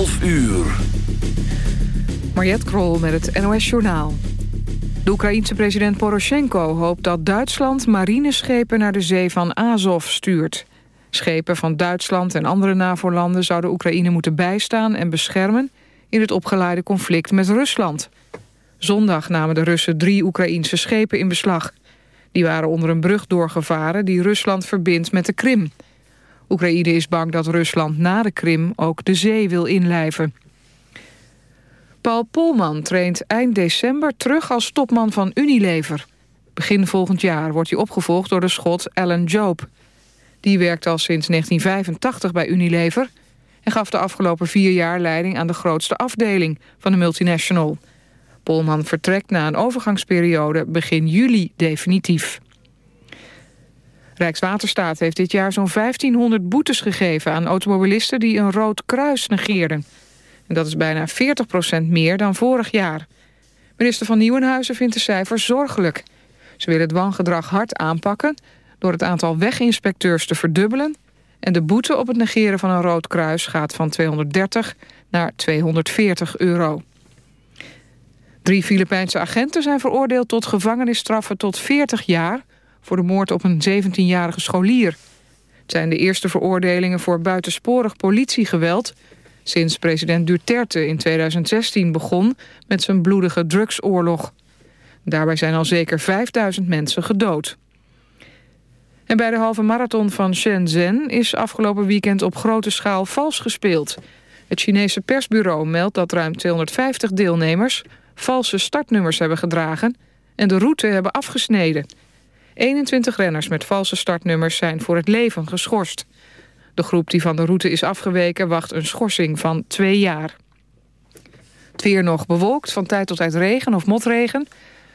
12 uur. Mariette Krol met het NOS Journaal. De Oekraïense president Poroshenko hoopt dat Duitsland marineschepen naar de zee van Azov stuurt. Schepen van Duitsland en andere NAVO-landen zouden Oekraïne moeten bijstaan en beschermen in het opgeleide conflict met Rusland. Zondag namen de Russen drie Oekraïense schepen in beslag. Die waren onder een brug doorgevaren die Rusland verbindt met de Krim. Oekraïne is bang dat Rusland na de Krim ook de zee wil inlijven. Paul Polman traint eind december terug als topman van Unilever. Begin volgend jaar wordt hij opgevolgd door de schot Alan Job. Die werkt al sinds 1985 bij Unilever... en gaf de afgelopen vier jaar leiding aan de grootste afdeling van de multinational. Polman vertrekt na een overgangsperiode begin juli definitief. Rijkswaterstaat heeft dit jaar zo'n 1500 boetes gegeven... aan automobilisten die een rood kruis negeerden. En dat is bijna 40% meer dan vorig jaar. Minister van Nieuwenhuizen vindt de cijfers zorgelijk. Ze willen het wangedrag hard aanpakken... door het aantal weginspecteurs te verdubbelen... en de boete op het negeren van een rood kruis gaat van 230 naar 240 euro. Drie Filipijnse agenten zijn veroordeeld tot gevangenisstraffen tot 40 jaar... voor de moord op een 17-jarige scholier. Het zijn de eerste veroordelingen voor buitensporig politiegeweld... sinds president Duterte in 2016 begon met zijn bloedige drugsoorlog. Daarbij zijn al zeker 5000 mensen gedood. En bij de halve marathon van Shenzhen is afgelopen weekend op grote schaal vals gespeeld. Het Chinese persbureau meldt dat ruim 250 deelnemers valse startnummers hebben gedragen en de route hebben afgesneden. 21 renners met valse startnummers zijn voor het leven geschorst. De groep die van de route is afgeweken wacht een schorsing van twee jaar. Het weer nog bewolkt, van tijd tot tijd regen of motregen.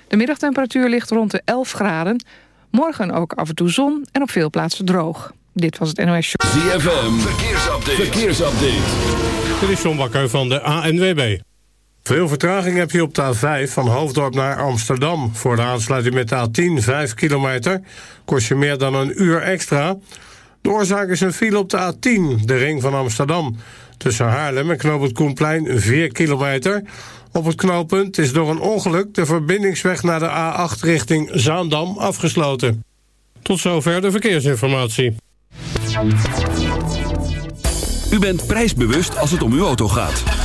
De middagtemperatuur ligt rond de 11 graden. Morgen ook af en toe zon en op veel plaatsen droog. Dit was het NOS Show. ZFM, verkeersupdate. verkeersupdate. Dit is John Bakker van de ANWB. Veel vertraging heb je op de A5 van Hoofddorp naar Amsterdam. Voor de aansluiting met de A10, 5 kilometer, kost je meer dan een uur extra. De oorzaak is een file op de A10, de ring van Amsterdam. Tussen Haarlem en Knoop het Koenplein 4 kilometer. Op het knooppunt is door een ongeluk de verbindingsweg naar de A8 richting Zaandam afgesloten. Tot zover de verkeersinformatie. U bent prijsbewust als het om uw auto gaat.